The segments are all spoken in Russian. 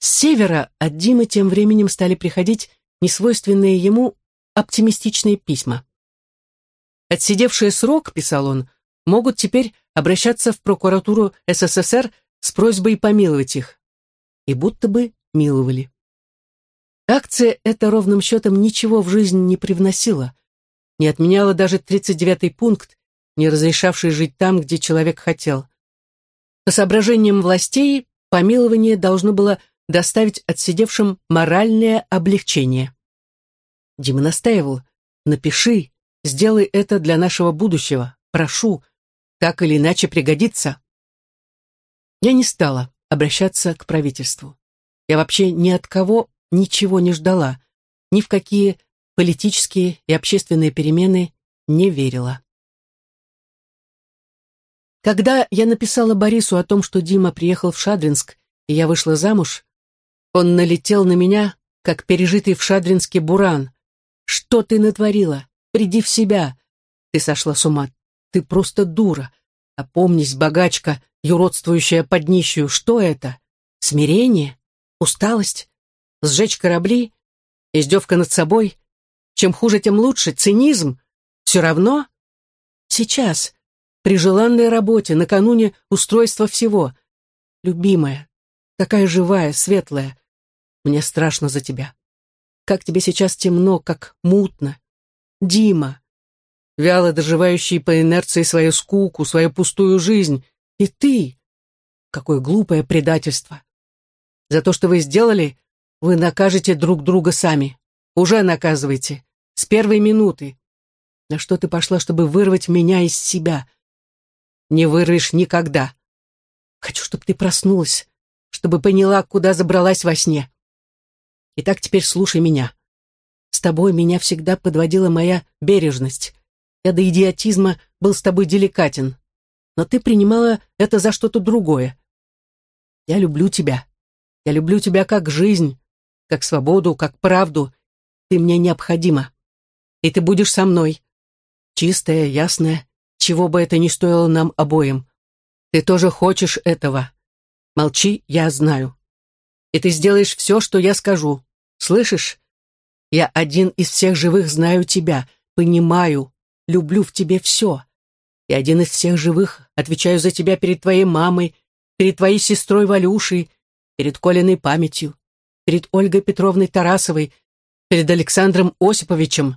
С севера от Димы тем временем стали приходить несвойственные ему оптимистичные письма. «Отсидевшие срок», — писал он, — «могут теперь обращаться в прокуратуру СССР с просьбой помиловать их». И будто бы миловали. Акция эта ровным счетом ничего в жизнь не привносила, не отменяла даже 39-й пункт, не разрешавший жить там, где человек хотел. По соображениям властей, помилование должно было доставить отсидевшим моральное облегчение. Дима настаивал, напиши, сделай это для нашего будущего, прошу, так или иначе пригодится. Я не стала обращаться к правительству. Я вообще ни от кого ничего не ждала, ни в какие политические и общественные перемены не верила. Когда я написала Борису о том, что Дима приехал в Шадринск, и я вышла замуж, он налетел на меня, как пережитый в Шадринске буран. «Что ты натворила? Приди в себя! Ты сошла с ума! Ты просто дура! Опомнись, богачка, юродствующая под нищую, что это? Смирение? Усталость? Сжечь корабли? Издевка над собой? Чем хуже, тем лучше. Цинизм? Все равно? Сейчас, при желанной работе, накануне устройства всего. Любимая, такая живая, светлая. Мне страшно за тебя. Как тебе сейчас темно, как мутно. Дима, вяло доживающий по инерции свою скуку, свою пустую жизнь. И ты. Какое глупое предательство. За то, что вы сделали, вы накажете друг друга сами. Уже наказываете. С первой минуты. На что ты пошла, чтобы вырвать меня из себя? Не вырвешь никогда. Хочу, чтобы ты проснулась, чтобы поняла, куда забралась во сне. Итак, теперь слушай меня. С тобой меня всегда подводила моя бережность. Я до идиотизма был с тобой деликатен. Но ты принимала это за что-то другое. Я люблю тебя. Я люблю тебя как жизнь, как свободу, как правду. Ты мне необходима. И ты будешь со мной. Чистая, ясная, чего бы это ни стоило нам обоим. Ты тоже хочешь этого. Молчи, я знаю. И ты сделаешь все, что я скажу. Слышишь? Я один из всех живых знаю тебя, понимаю, люблю в тебе все. И один из всех живых отвечаю за тебя перед твоей мамой, перед твоей сестрой Валюшей, перед Колиной памятью, перед Ольгой Петровной Тарасовой, перед Александром Осиповичем,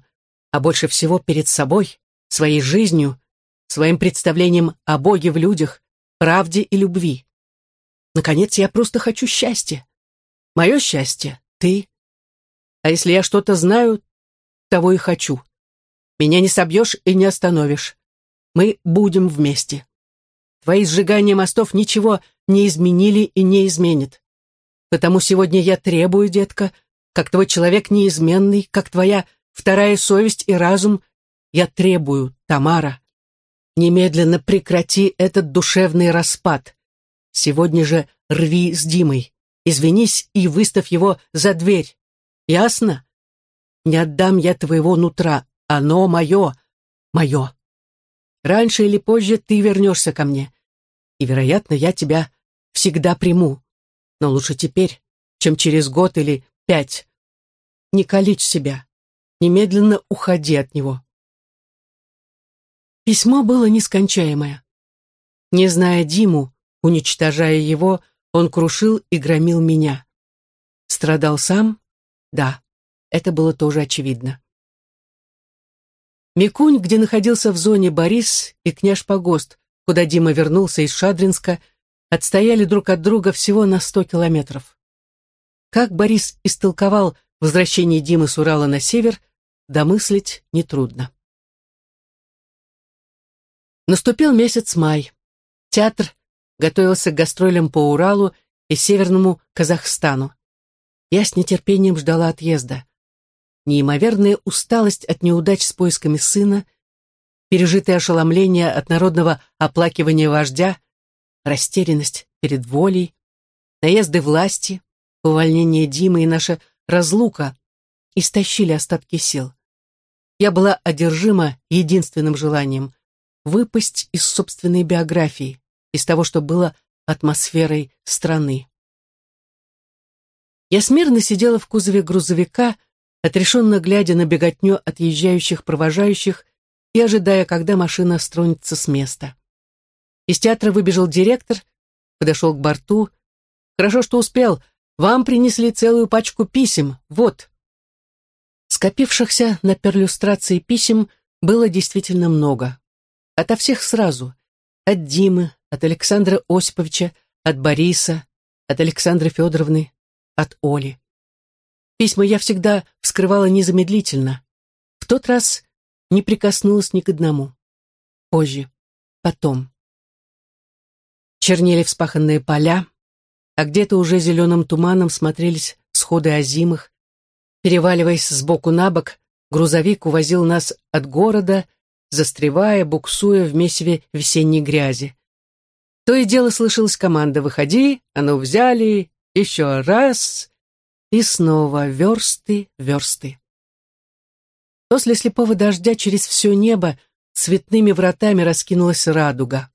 а больше всего перед собой, своей жизнью, своим представлением о Боге в людях, правде и любви. Наконец, я просто хочу счастья. Мое счастье — ты. А если я что-то знаю, того и хочу. Меня не собьешь и не остановишь. Мы будем вместе. Твои сжигания мостов ничего не изменили и не изменят. Потому сегодня я требую, детка, как твой человек неизменный, как твоя вторая совесть и разум, я требую, Тамара, Немедленно прекрати этот душевный распад. Сегодня же рви с Димой. Извинись и выставь его за дверь. Ясно? Не отдам я твоего нутра. Оно мое. Мое. Раньше или позже ты вернешься ко мне. И, вероятно, я тебя всегда приму. Но лучше теперь, чем через год или пять. Не калечь себя. Немедленно уходи от него. Письмо было нескончаемое. Не зная Диму, уничтожая его, он крушил и громил меня. Страдал сам? Да, это было тоже очевидно. Микунь, где находился в зоне Борис и княж Погост, куда Дима вернулся из Шадринска, отстояли друг от друга всего на сто километров. Как Борис истолковал возвращение Димы с Урала на север, домыслить нетрудно. Наступил месяц май. Театр готовился к гастролям по Уралу и Северному Казахстану. Я с нетерпением ждала отъезда. Неимоверная усталость от неудач с поисками сына, пережитое ошеломление от народного оплакивания вождя, растерянность перед волей, наезды власти, увольнение Димы и наша разлука истощили остатки сил. Я была одержима единственным желанием выпасть из собственной биографии, из того, что было атмосферой страны. Я смирно сидела в кузове грузовика, отрешенно глядя на беготню отъезжающих провожающих и ожидая, когда машина стронется с места. Из театра выбежал директор, подошел к борту. «Хорошо, что успел. Вам принесли целую пачку писем. Вот». Скопившихся на перлюстрации писем было действительно много. Ото всех сразу. От Димы, от Александра Осиповича, от Бориса, от Александры Федоровны, от Оли. Письма я всегда вскрывала незамедлительно. В тот раз не прикоснулась ни к одному. Позже, потом. Чернели вспаханные поля, а где-то уже зеленым туманом смотрелись сходы озимых. Переваливаясь с боку на бок, грузовик увозил нас от города, застревая, буксуя в месиве весенней грязи. То и дело слышалась команда «Выходи», «А ну взяли», «Еще раз», и снова версты, версты. После слепого дождя через все небо цветными вратами раскинулась радуга.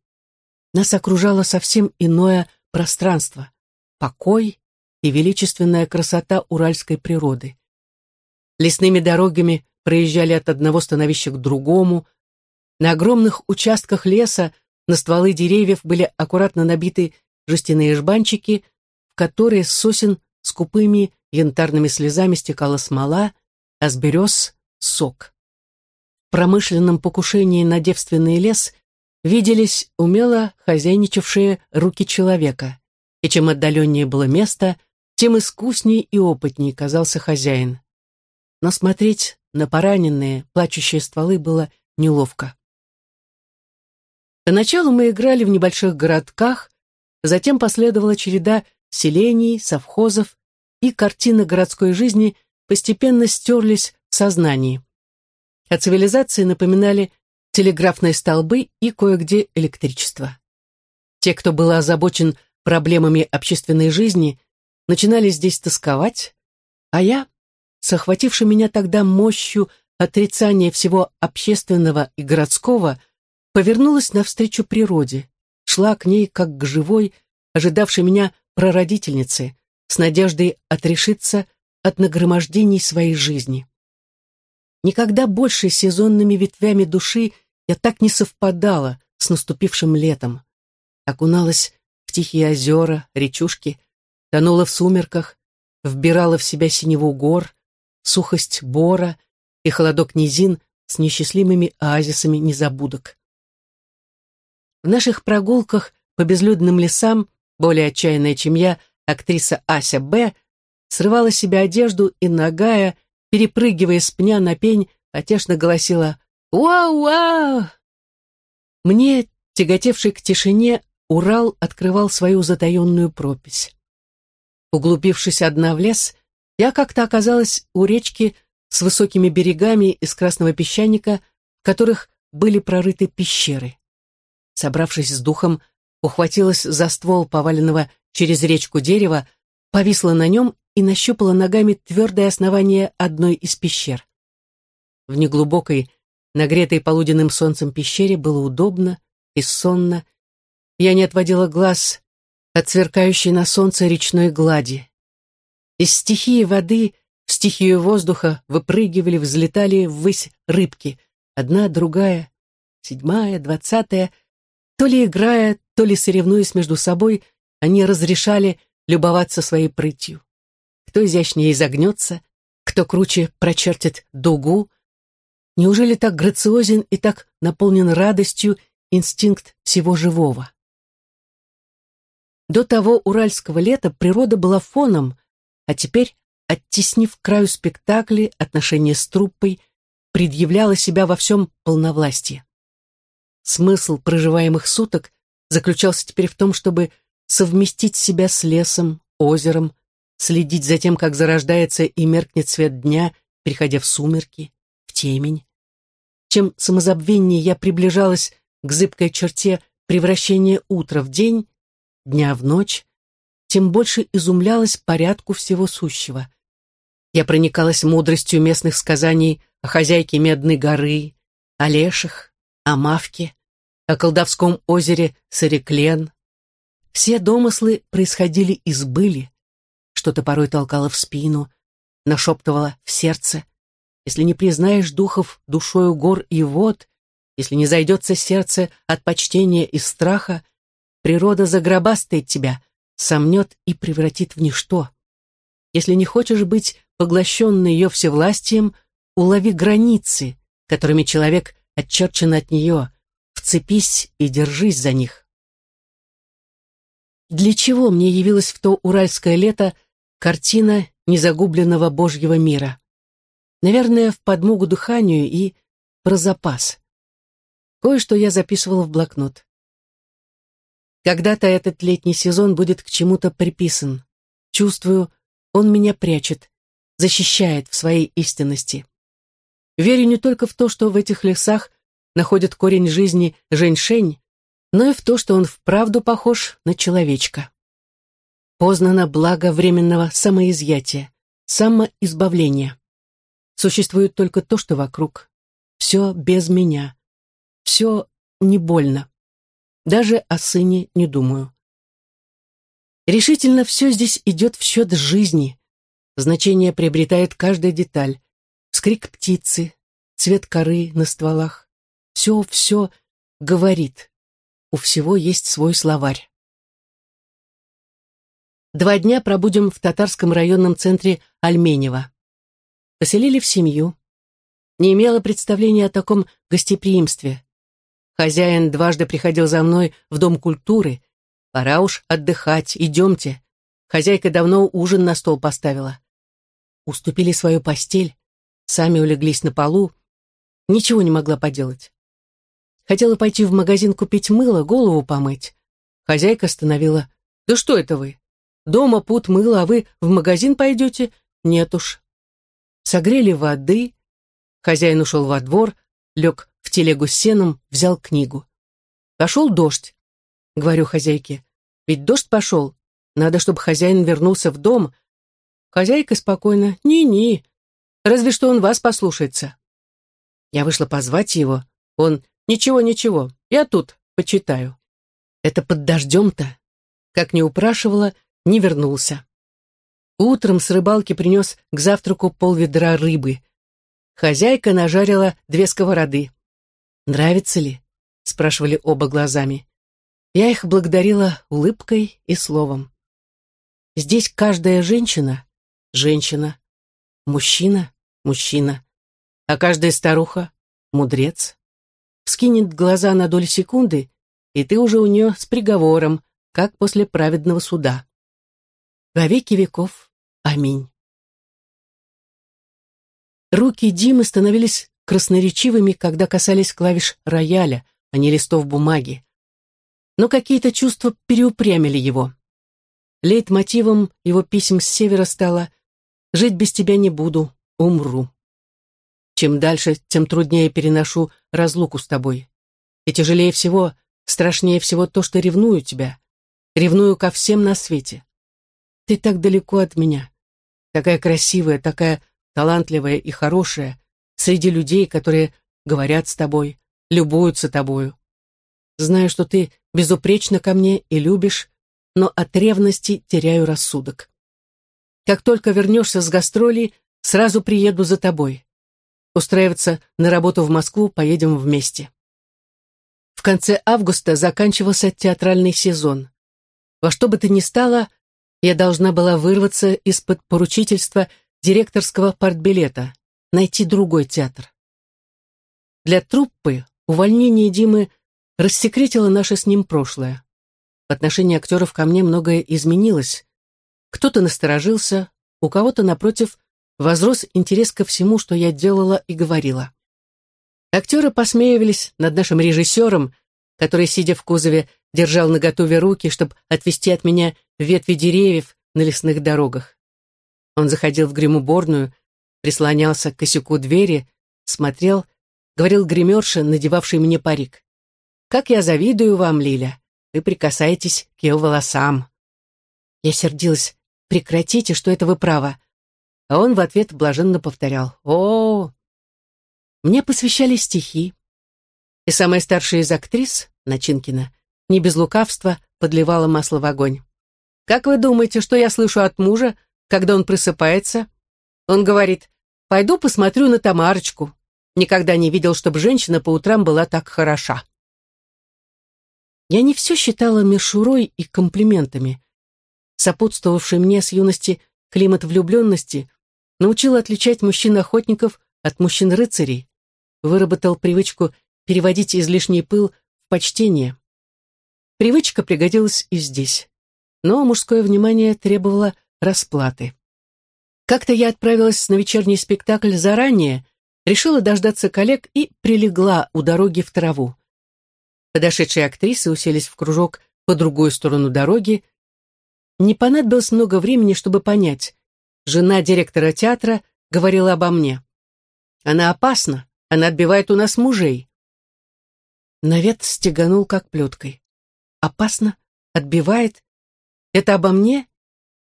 Нас окружало совсем иное пространство, покой и величественная красота уральской природы. Лесными дорогами проезжали от одного становища к другому. На огромных участках леса на стволы деревьев были аккуратно набиты жестяные жбанчики, в которые с сосен скупыми янтарными слезами стекала смола, а с берез — сок. В промышленном покушении на девственный лес виделись умело хозяйничавшие руки человека, и чем отдаленнее было место, тем искуснее и опытнее казался хозяин. Но смотреть на пораненные, плачущие стволы было неловко. Поначалу мы играли в небольших городках, затем последовала череда селений, совхозов, и картины городской жизни постепенно стерлись в сознании. О цивилизации напоминали телеграфные столбы и кое-где электричество. Те, кто был озабочен проблемами общественной жизни, начинали здесь тосковать, а я, с охватившей меня тогда мощью отрицания всего общественного и городского, повернулась навстречу природе, шла к ней как к живой, ожидавшей меня прародительнице, с надеждой отрешиться от нагромождений своей жизни. Никогда больше сезонными ветвями души я так не совпадала с наступившим летом. Окуналась в тихие озера, речушки, тонула в сумерках, вбирала в себя синеву гор, сухость бора и холодок низин с несчастливыми оазисами незабудок. В наших прогулках по безлюдным лесам, более отчаянная, чем я, актриса Ася Б. срывала себе одежду и, нагая, перепрыгивая с пня на пень, отешно голосила «Вау-вау!». Мне, тяготевший к тишине, Урал открывал свою затаенную пропись. Углубившись одна в лес, я как-то оказалась у речки с высокими берегами из красного песчаника, в которых были прорыты пещеры. Собравшись с духом, ухватилась за ствол поваленного через речку дерева, повисла на нем и нащупала ногами твердое основание одной из пещер. В неглубокой, нагретой полуденным солнцем пещере было удобно и сонно. Я не отводила глаз от сверкающей на солнце речной глади. Из стихии воды в стихию воздуха выпрыгивали, взлетали ввысь рыбки. Одна, другая, седьмая, двадцатая. То ли играя, то ли соревнуясь между собой, они разрешали любоваться своей прытью. Кто изящнее изогнется, кто круче прочертит дугу. Неужели так грациозен и так наполнен радостью инстинкт всего живого? До того уральского лета природа была фоном, а теперь, оттеснив краю спектакли, отношения с труппой, предъявляла себя во всем полновластии. Смысл проживаемых суток заключался теперь в том, чтобы совместить себя с лесом, озером, следить за тем, как зарождается и меркнет свет дня, переходя в сумерки, в темень. Чем самозабвеннее я приближалась к зыбкой черте превращения утра в день, дня в ночь, тем больше изумлялась порядку всего сущего. Я проникалась мудростью местных сказаний о хозяйке Медной горы, о леших, о мавке, о колдовском озере Сареклен, все домыслы происходили из были. что-то порой толкало в спину, нашептывало в сердце. Если не признаешь духов душою гор и вод, если не зайдется сердце от почтения и страха, природа загробастает тебя, сомнет и превратит в ничто. Если не хочешь быть поглощенный ее всевластием, улови границы, которыми человек отчерчен от нее, вцепись и держись за них. Для чего мне явилась в то уральское лето картина незагубленного Божьего мира? Наверное, в подмогу дыханию и про запас. Кое-что я записывала в блокнот. Когда-то этот летний сезон будет к чему-то приписан. Чувствую, он меня прячет, защищает в своей истинности. Верю не только в то, что в этих лесах находит корень жизни женьшень, но и в то, что он вправду похож на человечка. Познано благо временного самоизъятия, самоизбавления. Существует только то, что вокруг. Все без меня. Все не больно. Даже о сыне не думаю. Решительно все здесь идет в счет жизни. Значение приобретает каждая деталь. Скрик птицы, цвет коры на стволах. Все-все говорит. У всего есть свой словарь. Два дня пробудем в татарском районном центре Альменева. Поселили в семью. Не имела представления о таком гостеприимстве. Хозяин дважды приходил за мной в Дом культуры. Пора уж отдыхать, идемте. Хозяйка давно ужин на стол поставила. Уступили свою постель, сами улеглись на полу. Ничего не могла поделать. Хотела пойти в магазин купить мыло, голову помыть. Хозяйка остановила. «Да что это вы? Дома пут мыла, а вы в магазин пойдете? Нет уж». Согрели воды. Хозяин ушел во двор, лег в телегу с сеном, взял книгу. Пошел дождь. Говорю хозяйке. Ведь дождь пошел. Надо, чтобы хозяин вернулся в дом. Хозяйка спокойно. «Ни-ни. Разве что он вас послушается». Я вышла позвать его. Он «Ничего, ничего, я тут, почитаю». Это под дождем-то. Как не упрашивала, не вернулся. Утром с рыбалки принес к завтраку полведра рыбы. Хозяйка нажарила две сковороды. «Нравится ли?» — спрашивали оба глазами. Я их благодарила улыбкой и словом. Здесь каждая женщина — женщина, мужчина — мужчина, а каждая старуха — мудрец вскинет глаза на долю секунды, и ты уже у нее с приговором, как после праведного суда. Во веки веков. Аминь. Руки Димы становились красноречивыми, когда касались клавиш рояля, а не листов бумаги. Но какие-то чувства переупрямили его. Лейтмотивом его писем с севера стало «Жить без тебя не буду, умру». Чем дальше, тем труднее переношу разлуку с тобой. И тяжелее всего, страшнее всего то, что ревную тебя. Ревную ко всем на свете. Ты так далеко от меня. Такая красивая, такая талантливая и хорошая, среди людей, которые говорят с тобой, любуются тобою. Знаю, что ты безупречно ко мне и любишь, но от ревности теряю рассудок. Как только вернешься с гастролей, сразу приеду за тобой. Устраиваться на работу в Москву поедем вместе. В конце августа заканчивался театральный сезон. Во что бы то ни стало, я должна была вырваться из-под поручительства директорского партбилета, найти другой театр. Для труппы увольнение Димы рассекретило наше с ним прошлое. В отношении актеров ко мне многое изменилось. Кто-то насторожился, у кого-то, напротив, возрос интерес ко всему, что я делала и говорила. Актеры посмеивались над нашим режиссером, который, сидя в кузове, держал наготове руки, чтобы отвести от меня ветви деревьев на лесных дорогах. Он заходил в гримуборную, прислонялся к косяку двери, смотрел, говорил гримерше, надевавший мне парик. «Как я завидую вам, Лиля! Вы прикасаетесь к ее волосам!» Я сердилась. «Прекратите, что это вы право. А он в ответ блаженно повторял «О!». Мне посвящали стихи. И самая старшая из актрис, Начинкина, не без лукавства подливала масло в огонь. «Как вы думаете, что я слышу от мужа, когда он просыпается? Он говорит, пойду посмотрю на Тамарочку. Никогда не видел, чтобы женщина по утрам была так хороша. Я не все считала мишурой и комплиментами. Сопутствовавший мне с юности климат влюбленности научил отличать мужчин-охотников от мужчин-рыцарей, выработал привычку переводить излишний пыл в почтение. Привычка пригодилась и здесь. Но мужское внимание требовало расплаты. Как-то я отправилась на вечерний спектакль заранее, решила дождаться коллег и прилегла у дороги в траву. Подошедшие актрисы уселись в кружок по другую сторону дороги. Не понадобилось много времени, чтобы понять. Жена директора театра говорила обо мне. Она опасна, она отбивает у нас мужей. Навет стеганул как плеткой. Опасно, отбивает. Это обо мне?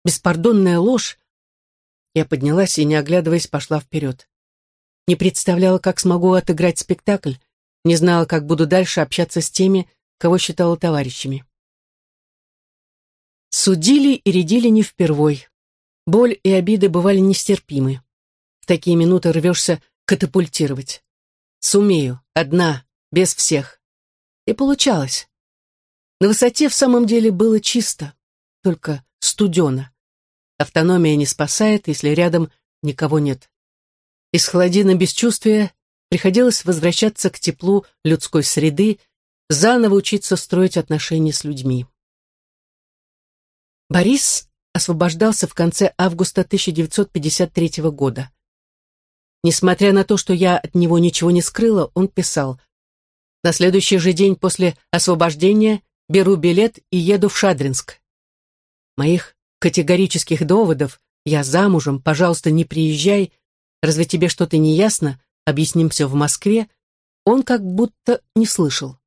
Беспардонная ложь? Я поднялась и, не оглядываясь, пошла вперед. Не представляла, как смогу отыграть спектакль, не знала, как буду дальше общаться с теми, кого считала товарищами. Судили и рядили не впервой. Боль и обиды бывали нестерпимы. В такие минуты рвешься катапультировать. Сумею, одна, без всех. И получалось. На высоте в самом деле было чисто, только студено. Автономия не спасает, если рядом никого нет. Из холодина бесчувствия приходилось возвращаться к теплу людской среды, заново учиться строить отношения с людьми. Борис освобождался в конце августа 1953 года. Несмотря на то, что я от него ничего не скрыла, он писал «На следующий же день после освобождения беру билет и еду в Шадринск». Моих категорических доводов «Я замужем, пожалуйста, не приезжай», «Разве тебе что-то не ясно?» «Объясним все в Москве», он как будто не слышал.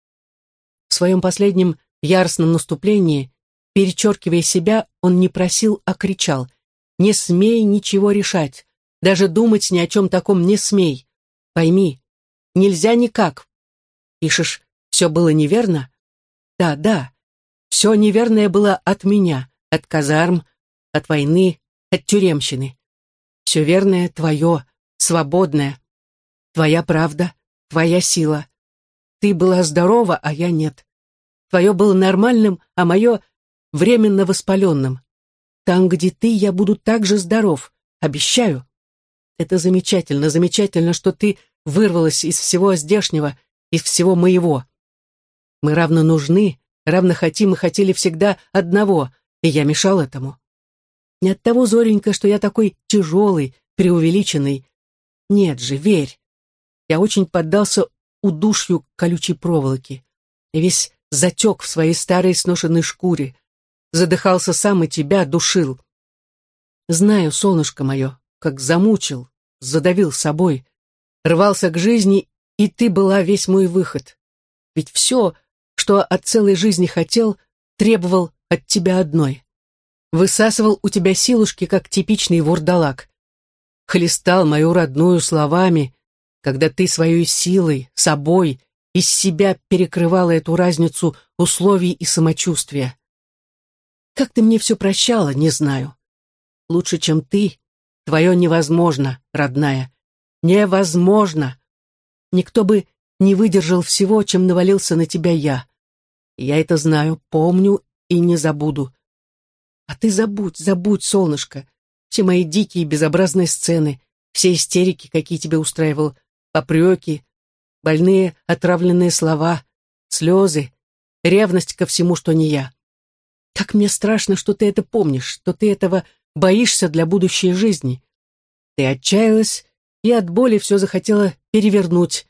В своем последнем яростном наступлении, перечеркивая себя, он не просил, а кричал «Не смей ничего решать, даже думать ни о чем таком не смей. Пойми, нельзя никак. Пишешь, все было неверно? Да, да, все неверное было от меня, от казарм, от войны, от тюремщины. Все верное твое, свободное. Твоя правда, твоя сила. Ты была здорова, а я нет. Твое было нормальным, а мое временно воспаленным. Там, где ты, я буду так же здоров, обещаю. Это замечательно, замечательно, что ты вырвалась из всего здешнего, из всего моего. Мы равно нужны, равно хотим и хотели всегда одного, и я мешал этому. Не от того, Зоренька, что я такой тяжелый, преувеличенный. Нет же, верь. Я очень поддался удушью колючей проволоки. И весь затек в своей старой сношенной шкуре. Задыхался сам и тебя душил. Знаю, солнышко мое, как замучил, задавил собой, рвался к жизни, и ты была весь мой выход. Ведь все, что от целой жизни хотел, требовал от тебя одной. Высасывал у тебя силушки, как типичный вурдалак. Хлестал мою родную словами, когда ты своей силой, собой, из себя перекрывала эту разницу условий и самочувствия. Как ты мне все прощала, не знаю. Лучше, чем ты, Твое невозможно, родная. Невозможно. Никто бы не выдержал всего, чем навалился на тебя я. Я это знаю, помню и не забуду. А ты забудь, забудь, солнышко, все мои дикие безобразные сцены, все истерики, какие тебе устраивал, попреки, больные отравленные слова, слезы, ревность ко всему, что не я. Как мне страшно, что ты это помнишь, что ты этого боишься для будущей жизни. Ты отчаялась и от боли все захотела перевернуть.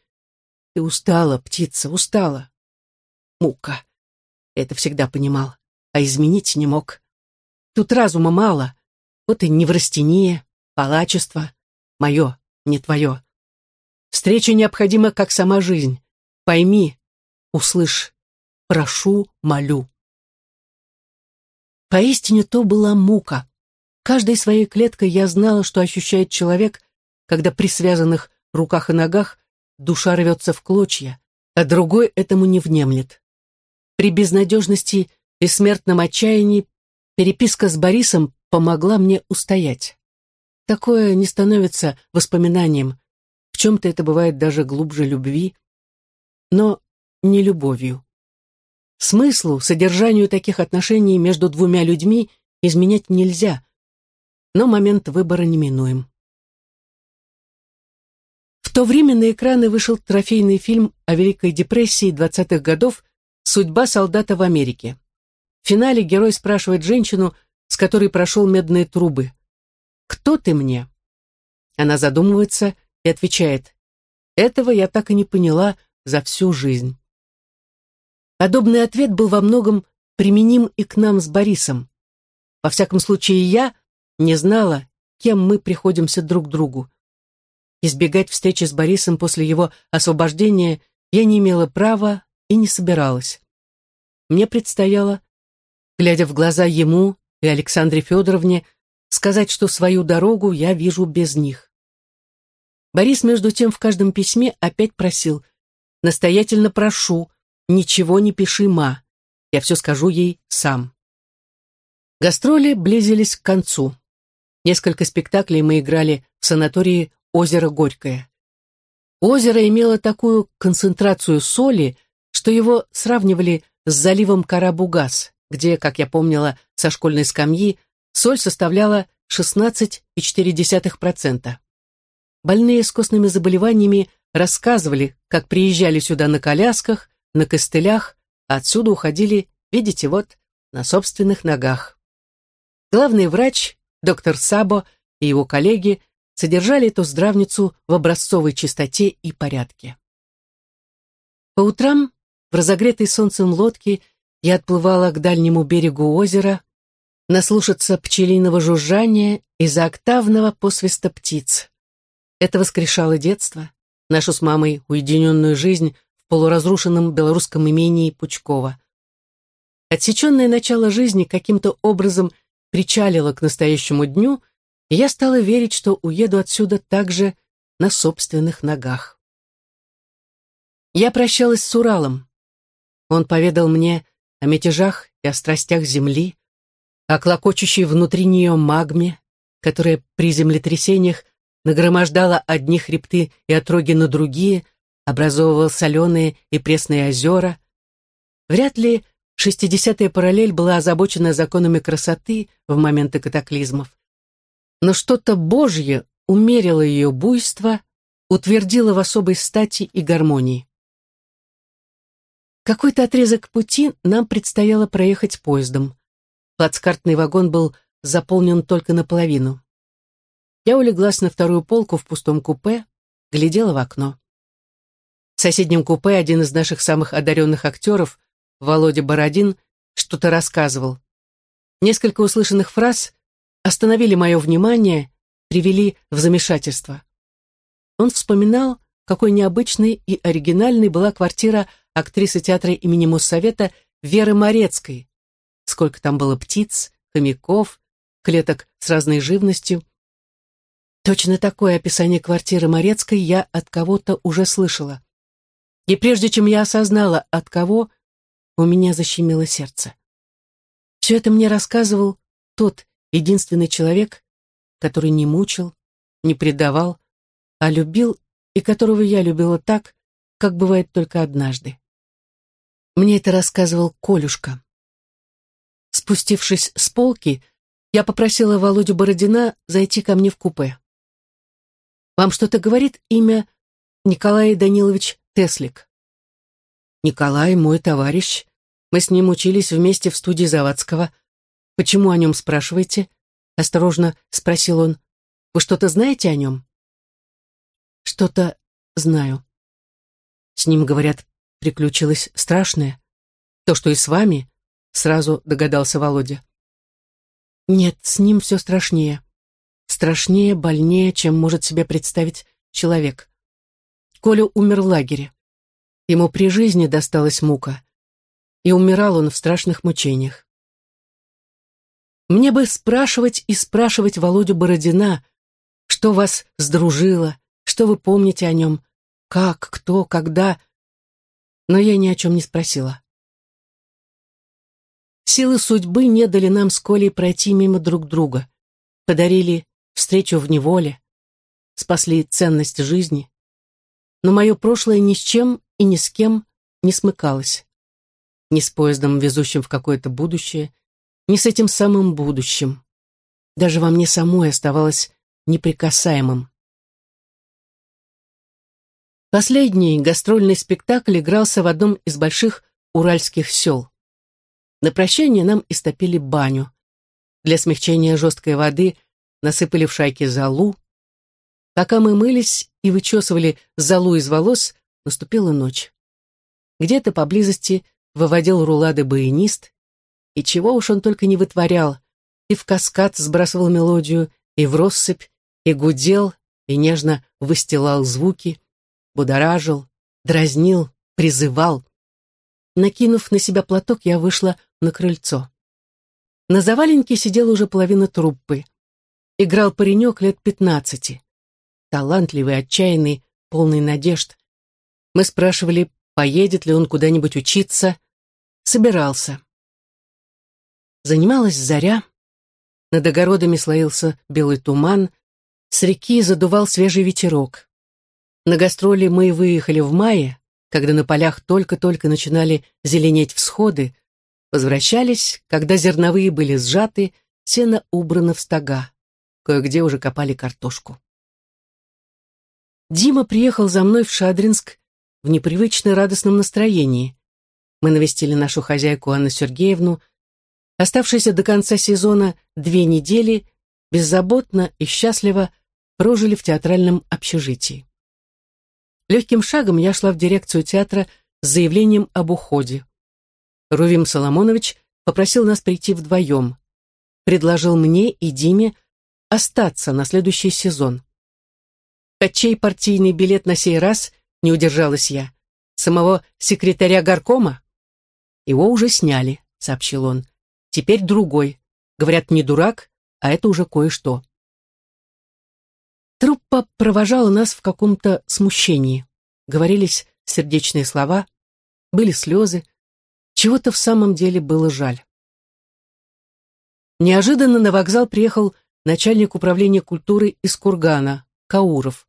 Ты устала, птица, устала. Мука. Это всегда понимал, а изменить не мог. Тут разума мало. Вот и неврастения, палачество. Мое, не твое. Встреча необходима, как сама жизнь. Пойми, услышь, прошу, молю. Поистине то была мука. Каждой своей клеткой я знала, что ощущает человек, когда при связанных руках и ногах душа рвется в клочья, а другой этому не внемлет. При безнадежности и смертном отчаянии переписка с Борисом помогла мне устоять. Такое не становится воспоминанием. В чем-то это бывает даже глубже любви, но не любовью. Смыслу, содержанию таких отношений между двумя людьми изменять нельзя, но момент выбора неминуем. В то время на экраны вышел трофейный фильм о Великой депрессии 20-х годов «Судьба солдата в Америке». В финале герой спрашивает женщину, с которой прошел медные трубы. «Кто ты мне?» Она задумывается и отвечает. «Этого я так и не поняла за всю жизнь». Подобный ответ был во многом применим и к нам с Борисом. Во всяком случае, я не знала, кем мы приходимся друг другу. Избегать встречи с Борисом после его освобождения я не имела права и не собиралась. Мне предстояло, глядя в глаза ему и Александре Федоровне, сказать, что свою дорогу я вижу без них. Борис, между тем, в каждом письме опять просил «Настоятельно прошу, ничего не пиши, ма, я все скажу ей сам». Гастроли близились к концу. Несколько спектаклей мы играли в санатории «Озеро Горькое». Озеро имело такую концентрацию соли, что его сравнивали с заливом Карабугас, где, как я помнила со школьной скамьи, соль составляла 16,4%. Больные с костными заболеваниями рассказывали, как приезжали сюда на колясках, на костылях, отсюда уходили, видите, вот, на собственных ногах. Главный врач, доктор Сабо и его коллеги содержали эту здравницу в образцовой чистоте и порядке. По утрам в разогретой солнцем лодке я отплывала к дальнему берегу озера, наслушаться пчелиного жужжания и заоктавного посвиста птиц. Это воскрешало детство, нашу с мамой уединенную жизнь полуразрушенном белорусском имении Пучкова. Отсеченное начало жизни каким-то образом причалило к настоящему дню, и я стала верить, что уеду отсюда также на собственных ногах. Я прощалась с Уралом. Он поведал мне о мятежах и о страстях земли, о клокочущей внутри нее магме, которая при землетрясениях нагромождала одни хребты и отроги на другие, образовывала соленые и пресные озера. Вряд ли шестидесятая параллель была озабочена законами красоты в моменты катаклизмов. Но что-то Божье умерило ее буйство, утвердило в особой стати и гармонии. Какой-то отрезок пути нам предстояло проехать поездом. Плацкартный вагон был заполнен только наполовину. Я улеглась на вторую полку в пустом купе, глядела в окно. Соседнем купе один из наших самых одаренных актеров, Володя Бородин, что-то рассказывал. Несколько услышанных фраз остановили мое внимание, привели в замешательство. Он вспоминал, какой необычной и оригинальной была квартира актрисы театра имени Моссовета Веры Морецкой. Сколько там было птиц, хомяков, клеток с разной живностью. Точно такое описание квартиры Морецкой я от кого-то уже слышала. И прежде чем я осознала, от кого, у меня защемило сердце. Все это мне рассказывал тот единственный человек, который не мучил, не предавал, а любил и которого я любила так, как бывает только однажды. Мне это рассказывал Колюшка. Спустившись с полки, я попросила Володю Бородина зайти ко мне в купе. «Вам что-то говорит имя Николай Данилович Теслик?» «Николай мой товарищ. Мы с ним учились вместе в студии Завадского. Почему о нем спрашиваете?» Осторожно спросил он. «Вы что-то знаете о нем?» «Что-то знаю». С ним, говорят, приключилось страшное. То, что и с вами, сразу догадался Володя. Нет, с ним все страшнее. Страшнее, больнее, чем может себе представить человек. Коля умер в лагере. Ему при жизни досталась мука. И умирал он в страшных мучениях. Мне бы спрашивать и спрашивать Володю Бородина, что вас сдружило, что вы помните о нем, как, кто, когда, но я ни о чем не спросила. Силы судьбы не дали нам с Колей пройти мимо друг друга, подарили встречу в неволе, спасли ценность жизни. Но мое прошлое ни с чем и ни с кем не смыкалось. Ни с поездом, везущим в какое-то будущее, ни с этим самым будущим. Даже во мне самой оставалось неприкасаемым. Последний гастрольный спектакль игрался в одном из больших уральских сел. На прощание нам истопили баню. Для смягчения жесткой воды насыпали в шайки золу. Пока мы мылись и вычесывали золу из волос, наступила ночь. Где-то поблизости выводил рулады баянист, и чего уж он только не вытворял, и в каскад сбрасывал мелодию, и в россыпь, и гудел, и нежно выстилал звуки, будоражил, дразнил, призывал. Накинув на себя платок, я вышла на крыльцо. На заваленке сидела уже половина труппы. Играл паренек лет пятнадцати. Талантливый, отчаянный, полный надежд. Мы спрашивали, поедет ли он куда-нибудь учиться. Собирался. Занималась заря. Над огородами слоился белый туман. С реки задувал свежий ветерок. На гастроли мы выехали в мае, когда на полях только-только начинали зеленеть всходы, возвращались, когда зерновые были сжаты, сено убрано в стога. Кое-где уже копали картошку. Дима приехал за мной в Шадринск в непривычно радостном настроении. Мы навестили нашу хозяйку Анну Сергеевну. Оставшиеся до конца сезона две недели беззаботно и счастливо прожили в театральном общежитии. Легким шагом я шла в дирекцию театра с заявлением об уходе. Рувим Соломонович попросил нас прийти вдвоем. Предложил мне и Диме остаться на следующий сезон. Качей партийный билет на сей раз не удержалась я. Самого секретаря горкома? Его уже сняли, сообщил он. Теперь другой. Говорят, не дурак, а это уже кое-что. Труппа провожала нас в каком-то смущении. Говорились сердечные слова, были слезы. Чего-то в самом деле было жаль. Неожиданно на вокзал приехал начальник управления культуры из Кургана, Кауров.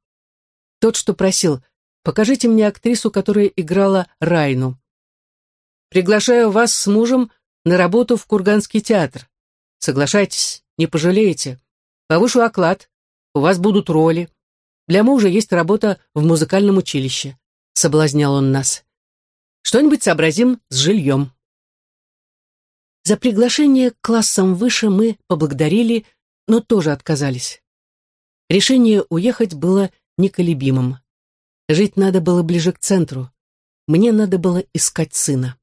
Тот, что просил, покажите мне актрису, которая играла Райну. Приглашаю вас с мужем на работу в Курганский театр. Соглашайтесь, не пожалеете. Повышу оклад, у вас будут роли. Для мужа есть работа в музыкальном училище. Соблазнял он нас. Что-нибудь сообразим с жильем. За приглашение классом выше мы поблагодарили, но тоже отказались. Решение уехать было неколебимым. Жить надо было ближе к центру. Мне надо было искать сына.